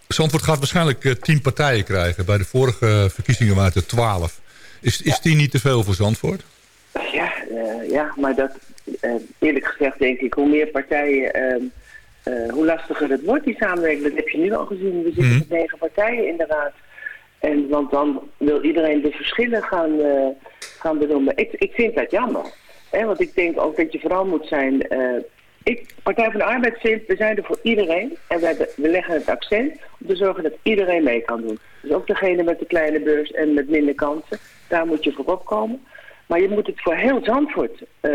Zandvoort gaat waarschijnlijk uh, tien partijen krijgen. Bij de vorige verkiezingen waren het er twaalf. Is, is tien niet te veel voor Zandvoort? Ja, uh, ja maar dat, uh, eerlijk gezegd denk ik, hoe meer partijen, ehm, hoe lastiger het wordt, die samenwerking. Dat heb je nu al gezien. We zitten mm -hmm. met negen partijen in de raad. En, want dan wil iedereen de verschillen gaan, gaan benoemen. Ik, ik vind dat jammer. Hè? Want ik denk ook dat je vooral moet zijn ik, Partij van de Arbeid vindt, we zijn er voor iedereen. En we, hebben, we leggen het accent om te zorgen dat iedereen mee kan doen. Dus ook degene met de kleine beurs en met minder kansen. Daar moet je voor opkomen. Maar je moet het voor heel Zandvoort uh,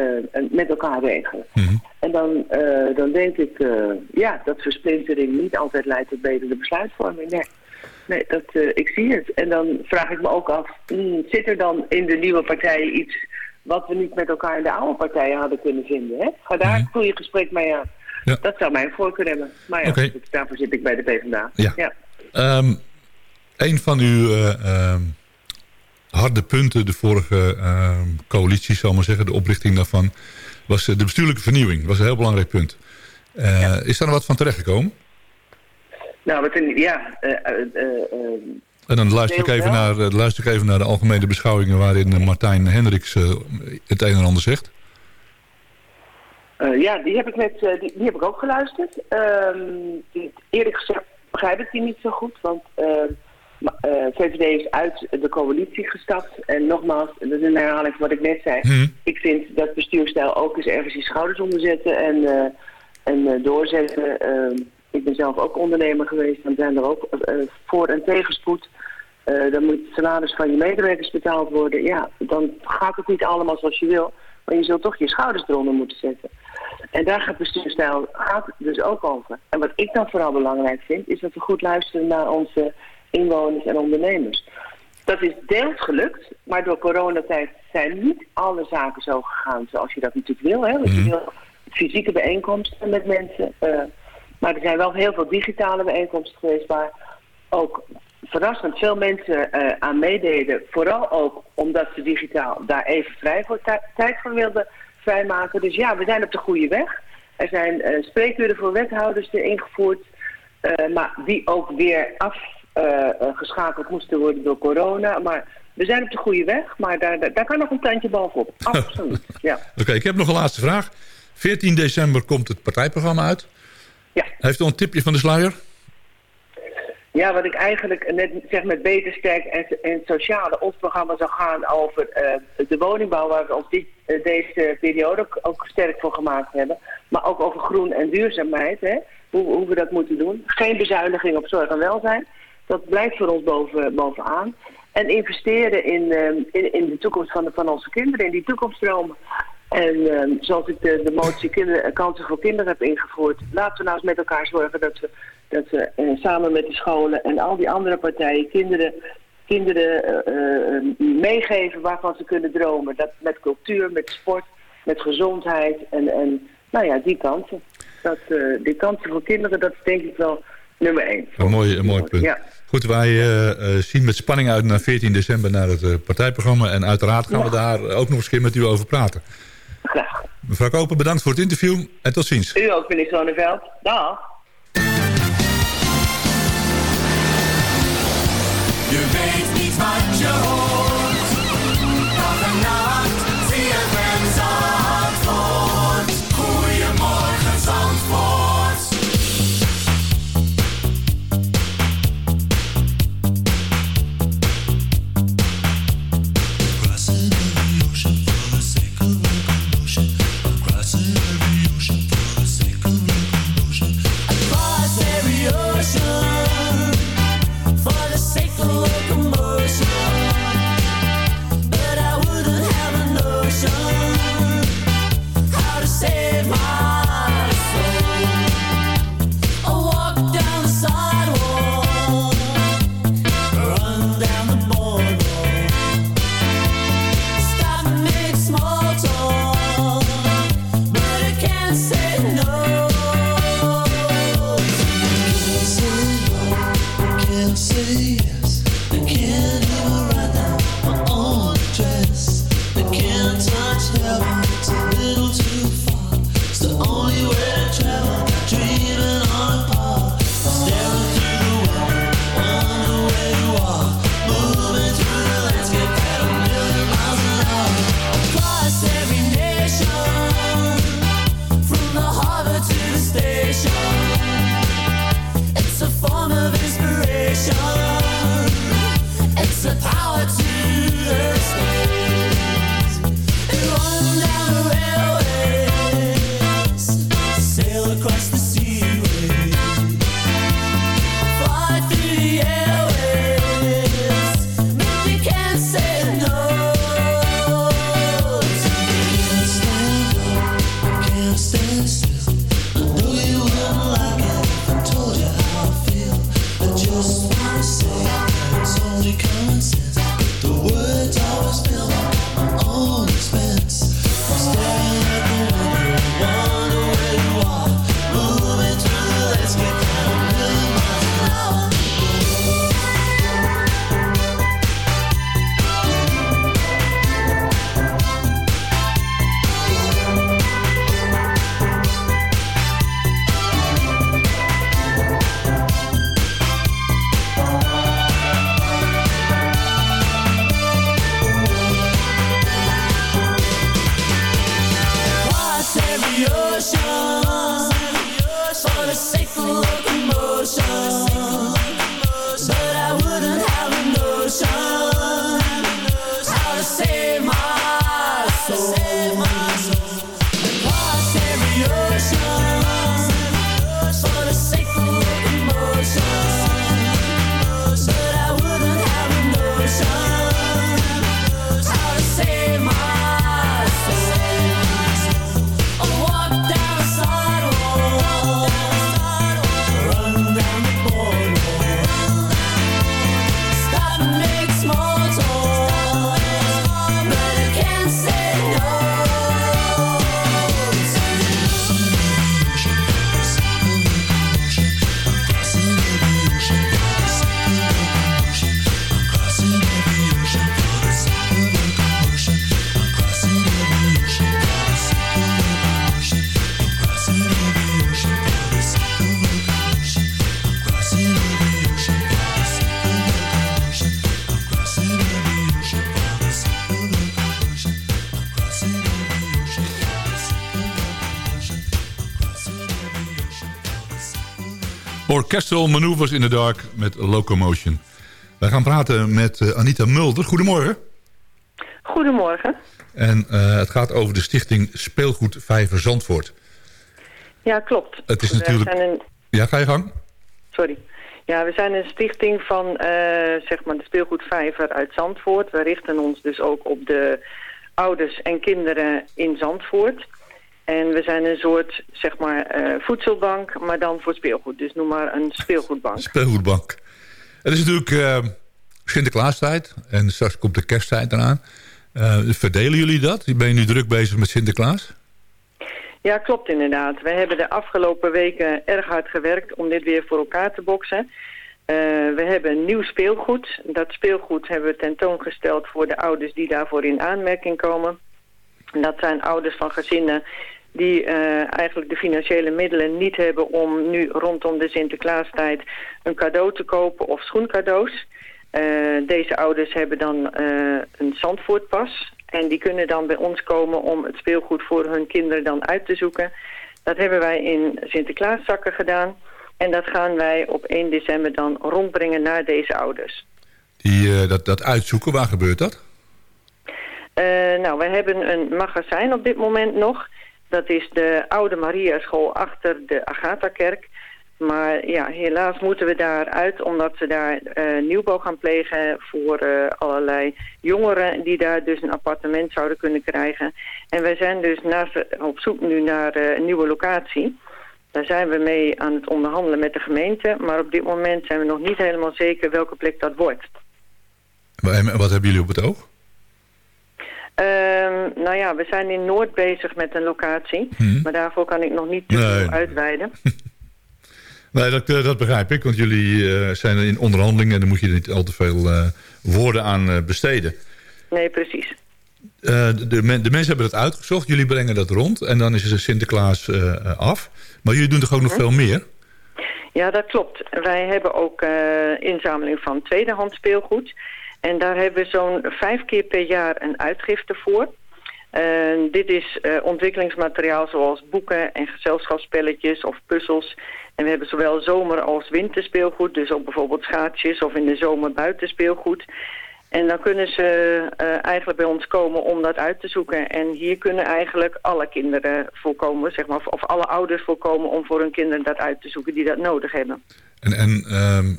met elkaar regelen. Mm -hmm. En dan, dan denk ik ja, dat versplintering niet altijd leidt tot betere besluitvorming. Nee, nee dat, ik zie het. En dan vraag ik me ook af, hmm, zit er dan in de nieuwe partijen iets wat we niet met elkaar in de oude partijen hadden kunnen vinden? Hè? Ga daar een goede gesprek mee aan. Ja. Dat zou mijn voorkeur hebben. Maar ja, daarvoor zit ik bij de PvdA. Ja. ja. Um, een van uw uh, harde punten, de vorige uh, coalitie, zal maar zeggen, de oprichting daarvan, was eh, de bestuurlijke vernieuwing. Dat was een heel belangrijk punt. Uh, Is daar nog wat van terechtgekomen? Nou, wat een, ja... en dan luister ik, even naar, luister ik even naar de algemene beschouwingen... waarin Martijn Hendricks het een en ander zegt. Uh, ja, die heb ik net, uh, die, die, heb ik ook geluisterd. Uh, eerlijk gezegd begrijp ik die niet zo goed, want uh, VVD is uit de coalitie gestapt. En nogmaals, dat is een herhaling van wat ik net zei. Mhm. Ik vind dat bestuurstijl ook eens ergens die schouders onderzetten en, en doorzetten. Ehm, ik ben zelf ook ondernemer geweest, dan zijn er ook voor- en tegenspoed. Dan moet het salaris van je medewerkers betaald worden. Ja, dan gaat het niet allemaal zoals je wil. Maar je zult toch je schouders eronder moeten zetten. En daar gaat bestuurstijl gaat dus ook over. En wat ik dan vooral belangrijk vind, is dat we goed luisteren naar onze inwoners en ondernemers. Dat is deels gelukt, maar door coronatijd zijn niet alle zaken zo gegaan zoals je dat natuurlijk wil. Hè? Want je mhm. wil fysieke bijeenkomsten met mensen. Uh, maar er zijn wel heel veel digitale bijeenkomsten geweest waar ook verrassend veel mensen uh, aan meededen. Vooral ook omdat ze digitaal daar even vrij voor tijd voor wilden vrijmaken. Dus ja, we zijn op de goede weg. Er zijn uh, spreekuren voor wethouders ingevoerd, uh, maar die ook weer afgeschakeld moesten worden door corona. Maar we zijn op de goede weg, maar daar, daar, daar kan nog een tandje bovenop. Absoluut, ja. Oké, ik heb nog een laatste vraag. 14 december komt het partijprogramma uit. Ja. Heeft u een tipje van de sluier? Ja, wat ik eigenlijk net zeg met Beter Sterk en, en Sociale, ons programma zou gaan over uh, de woningbouw waar we ons dit, uh, deze periode ook, ook, sterk voor gemaakt hebben. Maar ook over groen en duurzaamheid, hè? Hoe, hoe we dat moeten doen. Geen bezuiniging op zorg en welzijn. Dat blijft voor ons boven, bovenaan. En investeren in, uh, in, in, de toekomst van, de, van onze kinderen, in die toekomststromen. En zoals ik de, de motie kinder, kansen voor kinderen heb ingevoerd, laten we nou eens met elkaar zorgen dat we dat we uh, samen met de scholen en al die andere partijen kinderen, kinderen uh, meegeven waarvan ze kunnen dromen. Dat met cultuur, met sport, met gezondheid en, en nou ja, die kansen. Dat, die kansen voor kinderen, dat is denk ik wel nummer één. Een mooi, een mooi punt. Ja. Goed, wij zien met spanning uit naar 14 december naar het partijprogramma. En uiteraard gaan we daar ook nog eens keer met u over praten. Graag. Mevrouw Koper, bedankt voor het interview en tot ziens. U ook, meneer Zonneveld. Dag. Je weet niet wat je hoort. Orchestral Maneuvers in the Dark met Locomotion. Wij gaan praten met uh, Anita Mulder. Goedemorgen. Goedemorgen. En uh, het gaat over de stichting Speelgoed Vijver Zandvoort. Ja, klopt. Het is natuurlijk... Een... Ja, ga je gang. Sorry. Ja, we zijn een stichting van uh, zeg maar de Speelgoed Vijver uit Zandvoort. We richten ons dus ook op de ouders en kinderen in Zandvoort. En we zijn een soort, zeg maar, uh, voedselbank, maar dan voor speelgoed. Dus noem maar een speelgoedbank. Speelgoedbank. Het is natuurlijk uh, Sinterklaastijd en straks komt de kersttijd eraan. Uh, verdelen jullie dat? Ben je nu druk bezig met Sinterklaas? Ja, klopt inderdaad. We hebben de afgelopen weken erg hard gewerkt om dit weer voor elkaar te boksen. we hebben nieuw speelgoed. Dat speelgoed hebben we tentoongesteld voor de ouders die daarvoor in aanmerking komen. Dat zijn ouders van gezinnen die uh, eigenlijk de financiële middelen niet hebben om nu rondom de Sinterklaastijd een cadeau te kopen of schoencadeaus. Uh, deze ouders hebben dan uh, een Zandvoortpas en die kunnen dan bij ons komen om het speelgoed voor hun kinderen dan uit te zoeken. Dat hebben wij in Sinterklaaszakken gedaan en dat gaan wij op 1 december dan rondbrengen naar deze ouders. Die, dat, dat uitzoeken, waar gebeurt dat? Nou, wij hebben een magazijn op dit moment nog. Dat is de oude Maria School achter de Agatha-kerk. Maar ja, helaas moeten we daaruit omdat ze daar uh, nieuwbouw gaan plegen voor uh, allerlei jongeren die daar dus een appartement zouden kunnen krijgen. En wij zijn dus naast, op zoek nu naar een nieuwe locatie. Daar zijn we mee aan het onderhandelen met de gemeente. Maar op dit moment zijn we nog niet helemaal zeker welke plek dat wordt. Wat hebben jullie op het oog? Um, nou ja, we zijn in Noord bezig met een locatie. Hmm. Maar daarvoor kan ik nog niet te veel uitweiden. nee, dat, eh, dat begrijp ik. Want jullie uh, zijn in onderhandelingen... en dan moet je niet al te veel uh, woorden aan besteden. Nee, precies. de, de, mensen hebben dat uitgezocht. Jullie brengen dat rond. En dan is er Sinterklaas af. Maar jullie doen toch ook nog mhm. veel meer? Ja, dat klopt. Wij hebben ook inzameling van tweedehands speelgoed... En daar hebben we zo'n vijf keer per jaar een uitgifte voor. Uh, dit is uh, ontwikkelingsmateriaal zoals boeken en gezelschapsspelletjes of puzzels. En we hebben zowel zomer- als winterspeelgoed, dus ook bijvoorbeeld schaatsjes of in de zomer buitenspeelgoed. En dan kunnen ze uh, eigenlijk bij ons komen om dat uit te zoeken. En hier kunnen eigenlijk alle kinderen voorkomen, zeg maar, of, of alle ouders voorkomen om voor hun kinderen dat uit te zoeken die dat nodig hebben. En, en ehm,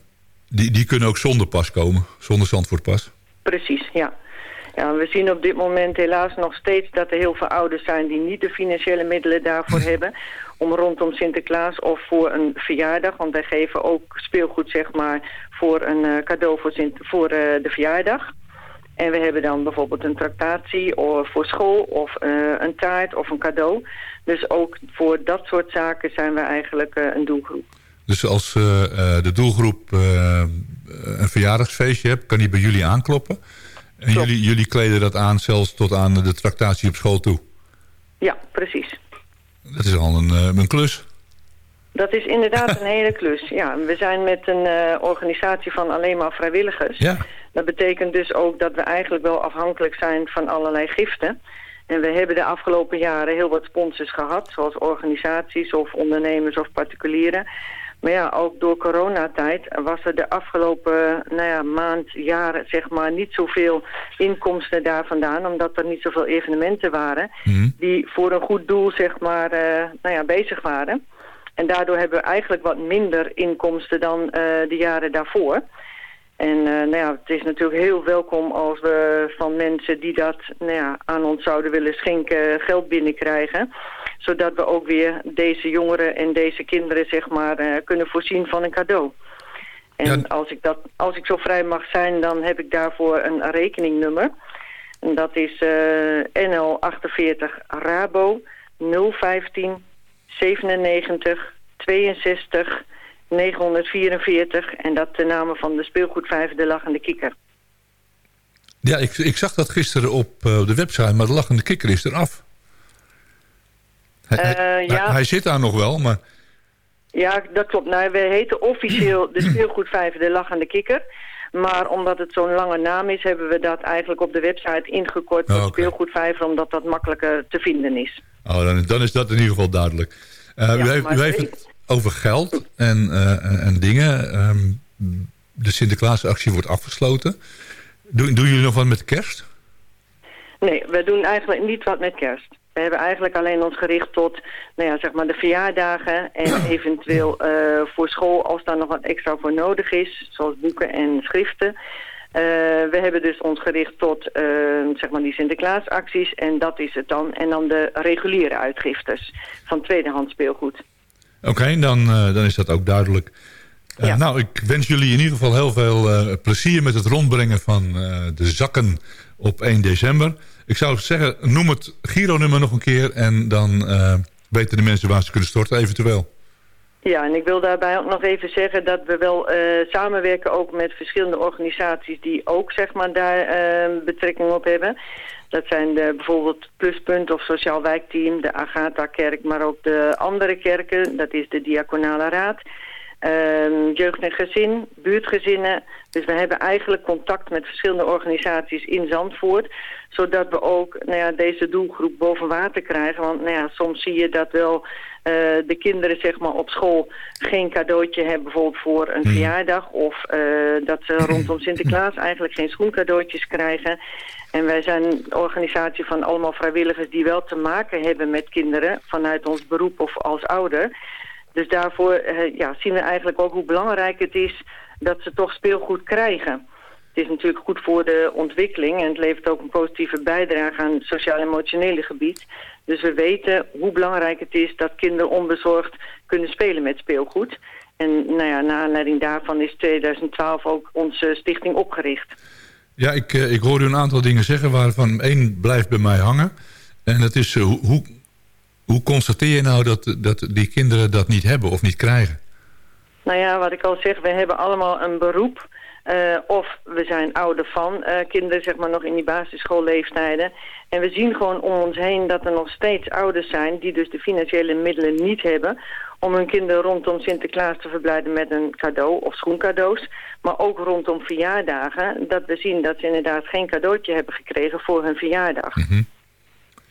die, die kunnen ook zonder pas komen, zonder Zandvoortpas? Precies, ja. Ja, we zien op dit moment helaas nog steeds dat er heel veel ouders zijn die niet de financiële middelen daarvoor hebben. Om rondom Sinterklaas of voor een verjaardag, want wij geven ook speelgoed zeg maar voor een uh, cadeau voor, Sint voor uh, de verjaardag. En we hebben dan bijvoorbeeld een tractatie of voor school of uh, een taart of een cadeau. Dus ook voor dat soort zaken zijn we eigenlijk een doelgroep. Dus als uh, de doelgroep uh, een verjaardagsfeestje hebt, kan die bij jullie aankloppen. En jullie, jullie kleden dat aan zelfs tot aan de tractatie op school toe. Ja, precies. Dat is al een, een klus. Dat is inderdaad een hele klus. Ja, we zijn met een uh, organisatie van alleen maar vrijwilligers. Ja. Dat betekent dus ook dat we eigenlijk wel afhankelijk zijn van allerlei giften. En we hebben de afgelopen jaren heel wat sponsors gehad, zoals organisaties of ondernemers of particulieren. Maar ja, ook door coronatijd was er de afgelopen nou ja, maand, jaren, zeg maar, niet zoveel inkomsten daar vandaan. Omdat er niet zoveel evenementen waren Mhm. die voor een goed doel, zeg maar, eh, nou ja, bezig waren. En daardoor hebben we eigenlijk wat minder inkomsten dan eh, de jaren daarvoor. En eh, nou ja, het is natuurlijk heel welkom als we van mensen die dat nou ja, aan ons zouden willen schenken geld binnenkrijgen. Zodat we ook weer deze jongeren en deze kinderen zeg maar eh, kunnen voorzien van een cadeau. En Ja. als, ik dat, als ik zo vrij mag zijn, dan heb ik daarvoor een rekeningnummer. En dat is eh, NL48 Rabo 015 97 62 944. En dat de namen van de speelgoedvijver De Lachende Kikker. Ja, ik, ik zag dat gisteren op eh, de website, maar de lachende kikker is eraf. Hij, hij- Eh, ja. hij, zit daar nog wel, maar... Ja, dat klopt. Nou, we heten officieel de speelgoedvijver De Lachende Kikker. Maar omdat het zo'n lange naam is, hebben we dat eigenlijk op de website ingekort tot Oh, oké. speelgoedvijver, omdat dat makkelijker te vinden is. Oh, dan, dan is dat in ieder geval duidelijk. Eh, Ja, u heeft, u heeft het over geld en, eh, en, en dingen. Ehm, de Sinterklaasactie wordt afgesloten. Doen, doen jullie nog wat met kerst? Nee, we doen eigenlijk niet wat met kerst. We hebben eigenlijk alleen ons gericht tot nou ja, zeg maar de verjaardagen en eventueel eh, voor school als daar nog wat extra voor nodig is, zoals boeken en schriften. Eh, we hebben dus ons gericht tot eh, zeg maar die Sinterklaasacties en dat is het dan. En dan de reguliere uitgiftes van tweedehands speelgoed. Oké, dan, dan is dat ook duidelijk. Ja. Nou, ik wens jullie in ieder geval heel veel plezier met het rondbrengen van de zakken op 1 december. Ik zou zeggen, noem het Giro-nummer nog een keer en dan eh, weten de mensen waar ze kunnen storten eventueel. Ja, en ik wil daarbij ook nog even zeggen dat we wel eh, samenwerken ook met verschillende organisaties die ook zeg maar daar eh, betrekking op hebben. Dat zijn de, bijvoorbeeld Pluspunt of Sociaal Wijkteam, de Agatha-kerk, maar ook de andere kerken. Dat is de Diaconale Raad, ehm, Jeugd en Gezin, buurtgezinnen. Dus we hebben eigenlijk contact met verschillende organisaties in Zandvoort. Zodat we ook nou ja, deze doelgroep boven water krijgen. Want nou ja, soms zie je dat wel eh, de kinderen zeg maar, op school geen cadeautje hebben. Bijvoorbeeld voor een verjaardag. Of eh, dat ze rondom Sinterklaas eigenlijk geen schoencadeautjes krijgen. En wij zijn een organisatie van allemaal vrijwilligers die wel te maken hebben met kinderen. Vanuit ons beroep of als ouder. Dus daarvoor eh, ja, zien we eigenlijk ook hoe belangrijk het is dat ze toch speelgoed krijgen. Het is natuurlijk goed voor de ontwikkeling en het levert ook een positieve bijdrage aan het sociaal-emotionele gebied. Dus we weten hoe belangrijk het is dat kinderen onbezorgd kunnen spelen met speelgoed. En nou ja, naar aanleiding daarvan is 2012 ook onze stichting opgericht. Ja, ik, eh, ik hoor u een aantal dingen zeggen waarvan één blijft bij mij hangen. En dat is, eh, hoe, hoe, constateer je nou dat, dat die kinderen dat niet hebben of niet krijgen? Nou ja, wat ik al zeg, we hebben allemaal een beroep. eh, of we zijn ouder van eh, kinderen, zeg maar nog in die basisschoolleeftijden. En we zien gewoon om ons heen dat er nog steeds ouders zijn... die dus de financiële middelen niet hebben... om hun kinderen rondom Sinterklaas te verblijden met een cadeau of schoencadeaus. Maar ook rondom verjaardagen. Dat we zien dat ze inderdaad geen cadeautje hebben gekregen voor hun verjaardag.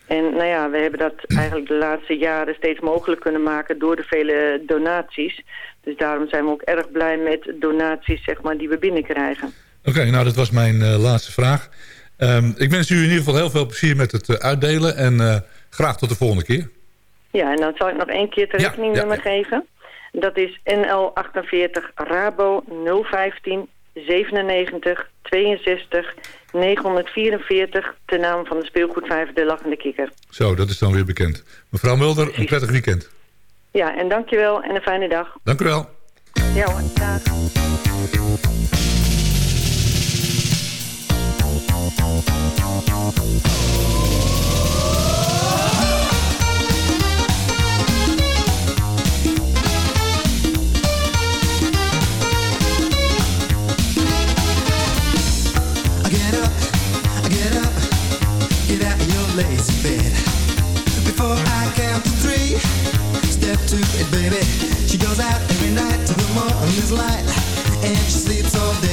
En nou ja, we hebben dat eigenlijk de laatste jaren steeds mogelijk kunnen maken door de vele donaties. Dus daarom zijn we ook erg blij met donaties zeg maar, die we binnenkrijgen. Oké, nou dat was mijn eh, laatste vraag. Ehm, ik wens u in ieder geval heel veel plezier met het eh, uitdelen. En eh, graag tot de volgende keer. Ja, en dan zal ik nog één keer het Ja, rekeningnummer ja, geven. Dat is NL48 Rabo 015 97 62 944 ten naam van de speelgoedvijver De Lachende Kikker. Zo, dat is dan weer bekend. Mevrouw Mulder, een prettig weekend. Ja, en dankjewel en een fijne dag. Dank u wel. Ja hoor, dag. I get up, I get up, get out of your lazy bed. Before I count to three, to it, baby. She goes out every night till the morning's light, and she sleeps all day.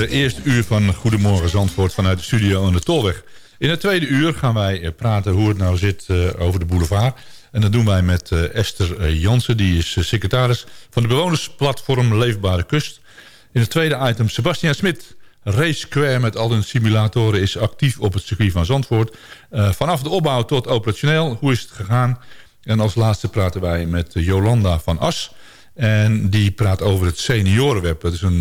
Het uh, eerste uur van Goedemorgen Zandvoort vanuit de studio aan de Tolweg. In het tweede uur gaan wij uh, praten hoe het nou zit uh, over de boulevard. En dat doen wij met Esther Jansen, die is secretaris van de bewonersplatform Leefbare Kust. In het tweede item Sebastian Smit, Race Square met al hun simulatoren is actief op het circuit van Zandvoort. Vanaf de opbouw tot operationeel, hoe is het gegaan? En als laatste praten wij met Jolanda van As. En die praat over het seniorenweb. Dat is een,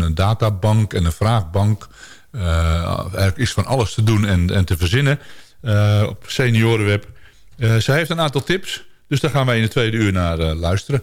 een databank en een vraagbank. Uh, er is van alles te doen en, en te verzinnen uh, op seniorenweb. Zij heeft een aantal tips, dus daar gaan wij in de tweede uur naar luisteren.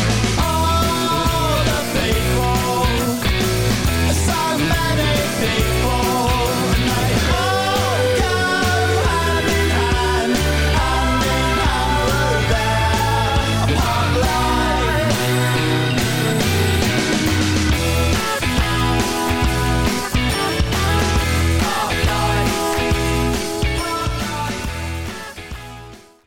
take